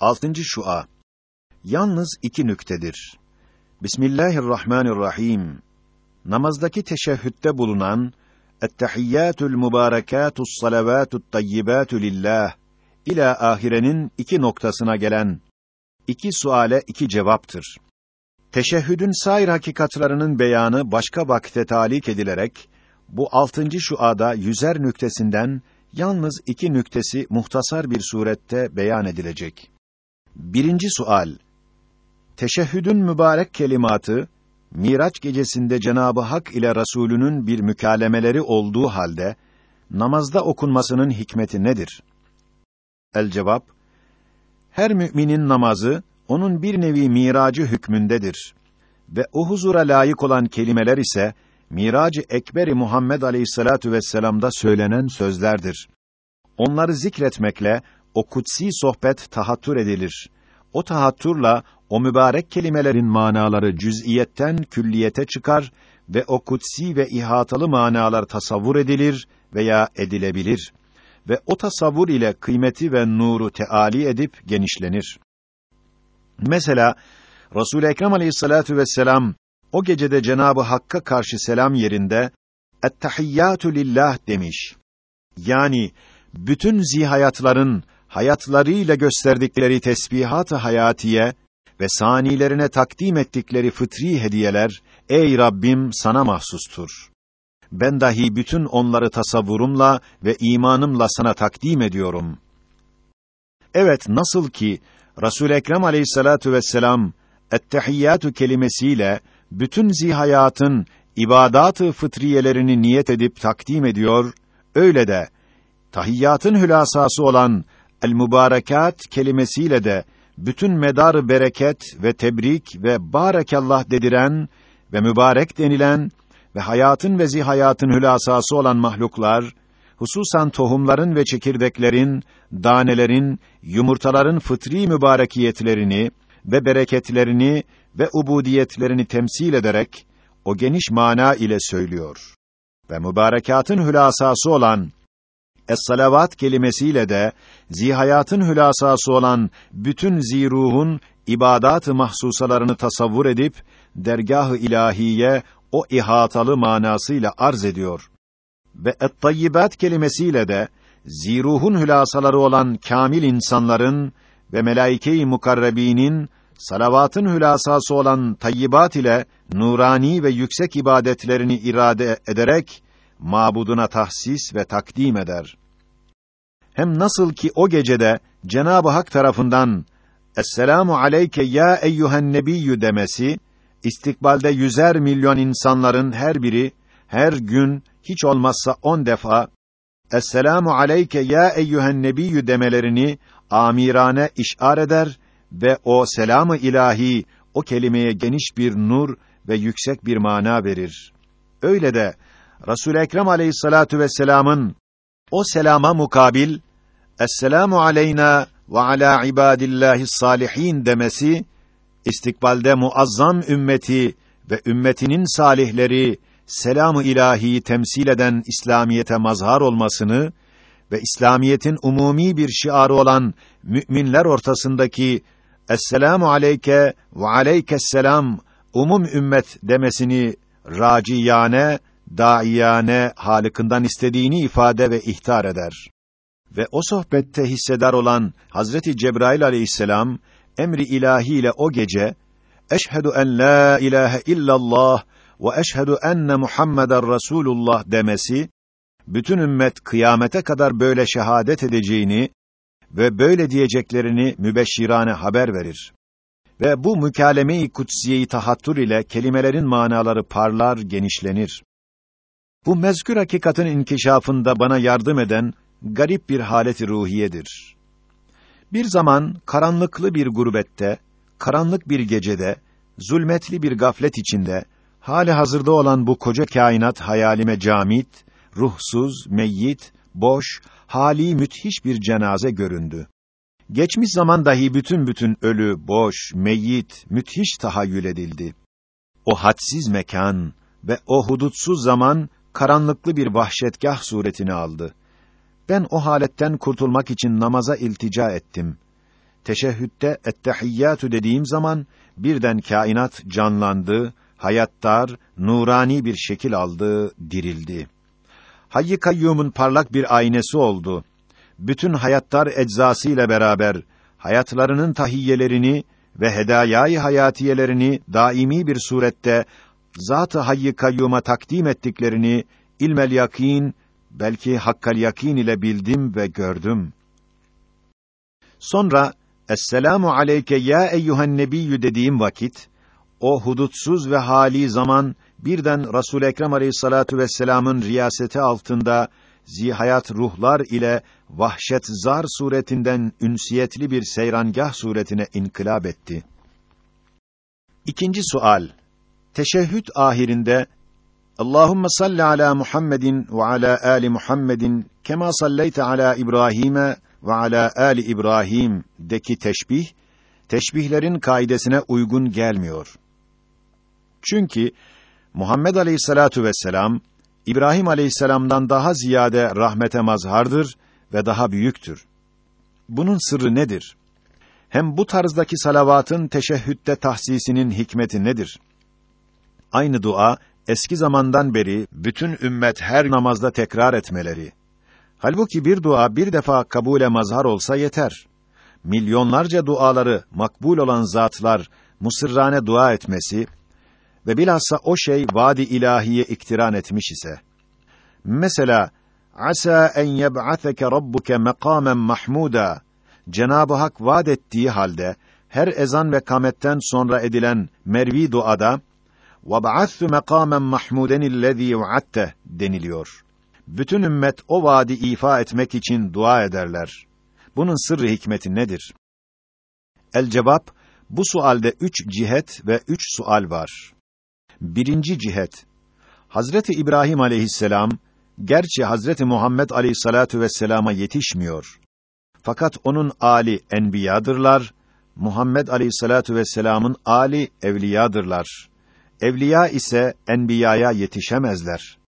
Altıncı şua. Yalnız iki nüktedir. Bismillahirrahmanirrahim. Namazdaki teşehhütte bulunan Ettehiyyatul mübarekâtus salavatut tayyibâtu lillah ila ahirenin iki noktasına gelen iki suale iki cevaptır. Teşehhüdün sair hakikatlarının beyanı başka vakte talik edilerek bu altıncı şuada yüzer nüktesinden yalnız iki nüktesi muhtasar bir surette beyan edilecek. Birinci sual. Teşehhüdün mübarek kelimatı Miraç gecesinde Cenabı Hak ile Resulünün bir mükalemeleri olduğu halde namazda okunmasının hikmeti nedir? El cevap: Her müminin namazı onun bir nevi miracı hükmündedir ve o huzura layık olan kelimeler ise Miracı Ekberi Muhammed Aleyhissalatu vesselam'da söylenen sözlerdir. Onları zikretmekle o kutsi sohbet tahattür edilir. O tahatturla o mübarek kelimelerin manaları cüz'iyetten külliyete çıkar ve o kutsi ve ihatalı manalar tasavvur edilir veya edilebilir ve o tasavvur ile kıymeti ve nuru teali edip genişlenir. Mesela Resul Ekrem Aleyhissalatu vesselam o gecede Cenabı Hakk'a karşı selam yerinde "Ettehiyyatü lillah" demiş. Yani bütün zihayatların hayatlarıyla gösterdikleri tesbihat-ı hayatiye ve sanilerine takdim ettikleri fıtri hediyeler ey Rabbim sana mahsustur. Ben dahi bütün onları tasavvurumla ve imanımla sana takdim ediyorum. Evet nasıl ki Resul Ekrem Aleyhissalatu vesselam ettehiyyatü kelimesiyle bütün zihayatın ibadat-ı fıtriyelerini niyet edip takdim ediyor, öyle de tahiyyatın hülasası olan el mübarekat kelimesiyle de bütün medar bereket ve tebrik ve barakallah dediren ve mübarek denilen ve hayatın ve zihayatın hülasası olan mahluklar, hususan tohumların ve çekirdeklerin, danelerin, yumurtaların fıtri mübarekiyetlerini ve bereketlerini ve ubudiyetlerini temsil ederek o geniş mana ile söylüyor. Ve mübarekatın hülasası olan Es-salavat kelimesiyle de zihayatın hülasası olan bütün ziruhun ibadat-ı mahsusalarını tasavvur edip dergah-ı ilahiye o ihatalı manasıyla arz ediyor. Ve et-tayyibat kelimesiyle de ziruhun hülasaları olan kamil insanların ve melaike-i mukarrebinin salavatın hülasası olan tayyibat ile nurani ve yüksek ibadetlerini irade ederek mabuduna tahsis ve takdim eder. Hem nasıl ki o gecede Cenab-ı Hak tarafından Esselamu aleyke ya eyyuhen nebiyyü demesi istikbalde yüzer milyon insanların her biri her gün hiç olmazsa on defa Esselamu aleyke ya eyyuhen nebiyyü demelerini amirane işar eder ve o selamı ilahi o kelimeye geniş bir nur ve yüksek bir mana verir. Öyle de Resul Ekrem Aleyhissalatu vesselam'ın o selama mukabil Esselamu aleyna ve ala ibadillahi's salihin demesi istikbalde muazzam ümmeti ve ümmetinin salihleri selamı ilahi temsil eden İslamiyete mazhar olmasını ve İslamiyetin umumi bir şiarı olan müminler ortasındaki Esselamu aleyke ve aleykesselam umum ümmet demesini raciyane, daiyane halikından istediğini ifade ve ihtar eder. Ve o sohbette hissedar olan Hazreti Cebrail aleyhisselam emri ilahi ile o gece eşhedü en la ilahe illallah ve eşhedü enne Muhammeden Resulullah demesi bütün ümmet kıyamete kadar böyle şehadet edeceğini ve böyle diyeceklerini mübeşşirane haber verir. Ve bu mükaleme-i kutsiyeyi tahattür ile kelimelerin manaları parlar, genişlenir. Bu mezkür hakikatin inkişafında bana yardım eden garip bir haleti ruhiyedir. Bir zaman karanlıklı bir gurbette, karanlık bir gecede, zulmetli bir gaflet içinde, hali hazırda olan bu koca kainat hayalime camit, ruhsuz, meyyit, boş, hali müthiş bir cenaze göründü. Geçmiş zaman dahi bütün bütün ölü, boş, meyyit, müthiş tahayyül edildi. O hadsiz mekan ve o hudutsuz zaman karanlıklı bir vahşetgah suretini aldı. Ben o haletten kurtulmak için namaza iltica ettim. teşehhütte ettehiyyatü dediğim zaman birden kainat canlandı, hayattar, nurani bir şekil aldı, dirildi. Hayy Kayyum'un parlak bir aynesi oldu. Bütün hayattar eczası ile beraber hayatlarının tahiyyelerini ve hedayayı hayatiyelerini daimi bir surette Zat-ı Hayy Kayyum'a takdim ettiklerini ilmel yakin belki hakkal yakin ile bildim ve gördüm. Sonra Esselamu aleyke ya eyyuhen nebiyyü dediğim vakit o hudutsuz ve hali zaman birden Resul Ekrem Aleyhissalatu vesselam'ın riyaseti altında zihayat ruhlar ile vahşet zar suretinden ünsiyetli bir seyrangah suretine inkılap etti. İkinci sual. Teşehhüd ahirinde Allahumme salli ala Muhammedin ve ala ali Muhammedin kema salleyte ala İbrahim'e ve ala ali İbrahim deki teşbih teşbihlerin kaidesine uygun gelmiyor. Çünkü Muhammed Aleyhissalatu vesselam İbrahim Aleyhisselam'dan daha ziyade rahmete mazhardır ve daha büyüktür. Bunun sırrı nedir? Hem bu tarzdaki salavatın teşehhütte tahsisinin hikmeti nedir? Aynı dua eski zamandan beri bütün ümmet her namazda tekrar etmeleri. Halbuki bir dua bir defa kabule mazhar olsa yeter. Milyonlarca duaları makbul olan zatlar musırrane dua etmesi ve bilhassa o şey vadi ilahiye iktiran etmiş ise. Mesela asa en yeb'ateke rabbuke makamen mahmuda Cenab-ı Hak vaad ettiği halde her ezan ve kametten sonra edilen mervi duada وَبَعَثْتُ مَقَامًا مَحْمُودًا الَّذ۪ي وَعَدْتَ deniliyor. Bütün ümmet o vaadi ifa etmek için dua ederler. Bunun sırrı hikmeti nedir? El cevap, bu sualde üç cihet ve üç sual var. Birinci cihet, Hazreti İbrahim aleyhisselam, gerçi Hazreti Muhammed aleyhissalatu vesselama yetişmiyor. Fakat onun ali enbiyadırlar, Muhammed aleyhissalatu vesselamın ali evliyadırlar. Evliya ise enbiyaya yetişemezler.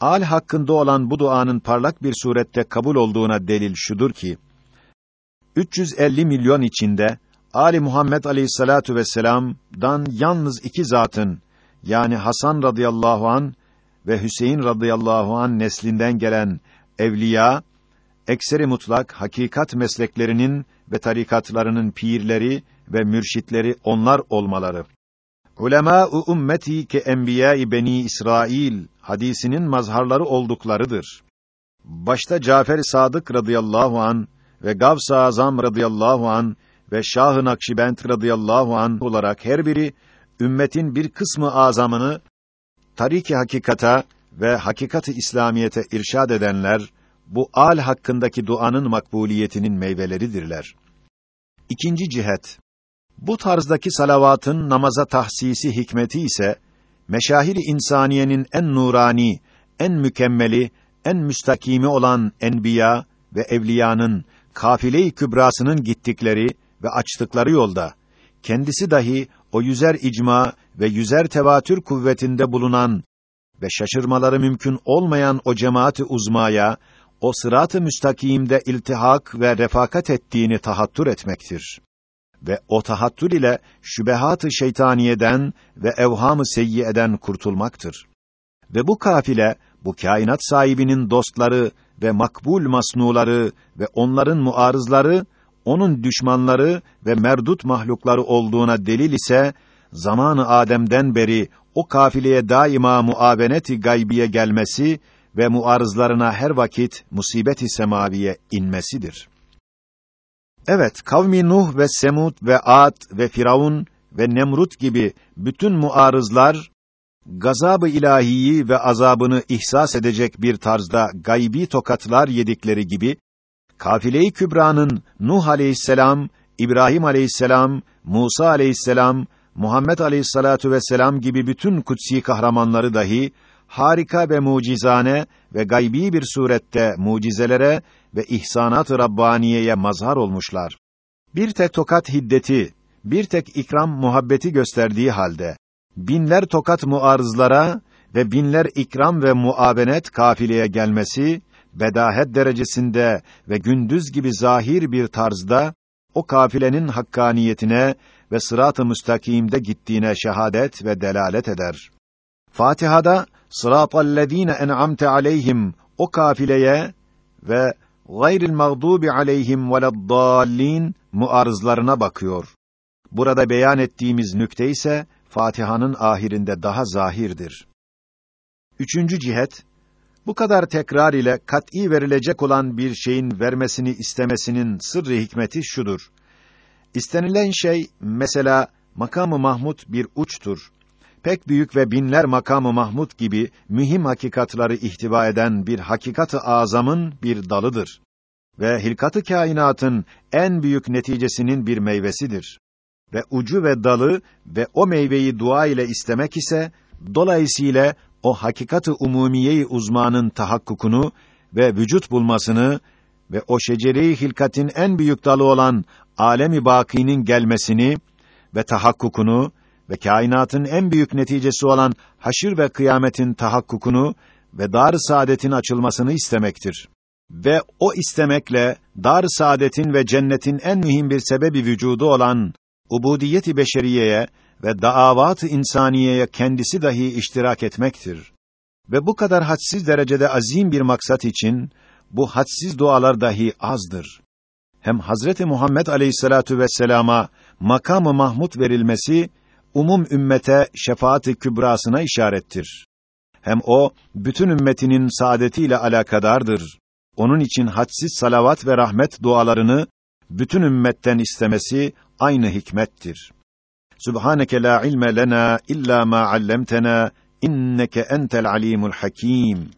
Al hakkında olan bu duanın parlak bir surette kabul olduğuna delil şudur ki 350 milyon içinde Ali Muhammed Aleyhissalatu vesselam'dan yalnız iki zatın yani Hasan radıyallahu an ve Hüseyin radıyallahu an neslinden gelen evliya ekseri mutlak hakikat mesleklerinin ve tarikatlarının pirleri ve mürşitleri onlar olmaları. Ulema-u ümmeti ke enbiya-i beni İsrail hadisinin mazharları olduklarıdır. Başta Cafer Sadık radıyallahu an ve Gavs-ı Azam radıyallahu an ve Şah-ı Nakşibend radıyallahu an olarak her biri ümmetin bir kısmı azamını tariki hakikata ve hakikati İslamiyete irşad edenler bu al hakkındaki duanın makbuliyetinin meyveleridirler. İkinci cihet bu tarzdaki salavatın namaza tahsisi hikmeti ise meşahir insaniyenin en nurani, en mükemmeli, en müstakimi olan enbiya ve evliyanın kafile-i kübrasının gittikleri ve açtıkları yolda kendisi dahi o yüzer icma ve yüzer tevatür kuvvetinde bulunan ve şaşırmaları mümkün olmayan o cemaati uzmaya o sırat-ı müstakimde iltihak ve refakat ettiğini tahattür etmektir ve o tahattül ile şübehat-ı şeytaniyeden ve evham-ı seyyieden kurtulmaktır. Ve bu kafile, bu kainat sahibinin dostları ve makbul masnuları ve onların muarızları, onun düşmanları ve merdut mahlukları olduğuna delil ise, zamanı Adem'den beri o kafileye daima muaveneti gaybiye gelmesi ve muarızlarına her vakit musibeti semaviye inmesidir. Evet, kavmi Nuh ve Semud ve Ad ve Firavun ve Nemrut gibi bütün muarızlar gazabı ilahiyi ve azabını ihsas edecek bir tarzda gaybi tokatlar yedikleri gibi kafile-i kübranın Nuh aleyhisselam, İbrahim aleyhisselam, Musa aleyhisselam, Muhammed aleyhissalatu vesselam gibi bütün kutsi kahramanları dahi harika ve mucizane ve gaybi bir surette mucizelere ve ihsanat-ı rabbaniyeye mazhar olmuşlar. Bir tek tokat hiddeti, bir tek ikram muhabbeti gösterdiği halde binler tokat muarızlara ve binler ikram ve muavenet kafileye gelmesi bedahet derecesinde ve gündüz gibi zahir bir tarzda o kafilenin hakkaniyetine ve sırat-ı müstakimde gittiğine şehadet ve delalet eder. Fatiha'da sıratallezîne en'amte aleyhim o kafileye ve gayril mağdubi aleyhim veleddallin muarızlarına bakıyor. Burada beyan ettiğimiz nükte ise Fatiha'nın ahirinde daha zahirdir. Üçüncü cihet, bu kadar tekrar ile kat'î verilecek olan bir şeyin vermesini istemesinin sırrı hikmeti şudur. İstenilen şey, mesela makamı Mahmud bir uçtur. Pek büyük ve binler makamı Mahmud gibi mühim hakikatları ihtiva eden bir hakikatı azamın bir dalıdır ve hilkatı kainatın en büyük neticesinin bir meyvesidir. Ve ucu ve dalı ve o meyveyi dua ile istemek ise dolayısıyla o hakikatı umumiyeyi uzmanın tahakkukunu ve vücut bulmasını ve o şeceri hilkatin en büyük dalı olan alemi bakinin gelmesini ve tahakkukunu ve kainatın en büyük neticesi olan haşir ve kıyametin tahakkukunu ve dar-ı saadetin açılmasını istemektir. Ve o istemekle dar-ı saadetin ve cennetin en mühim bir sebebi vücudu olan ubudiyeti beşeriyeye ve daavat-ı insaniyeye kendisi dahi iştirak etmektir. Ve bu kadar hadsiz derecede azim bir maksat için bu hadsiz dualar dahi azdır. Hem Hazreti Muhammed Aleyhissalatu vesselama makamı Mahmud verilmesi umum ümmete şefaat-i kübrasına işarettir. Hem o bütün ümmetinin saadetiyle alakadardır. Onun için hadsiz salavat ve rahmet dualarını bütün ümmetten istemesi aynı hikmettir. Subhaneke la ilme lena illa ma allamtena inneke entel alimul hakim.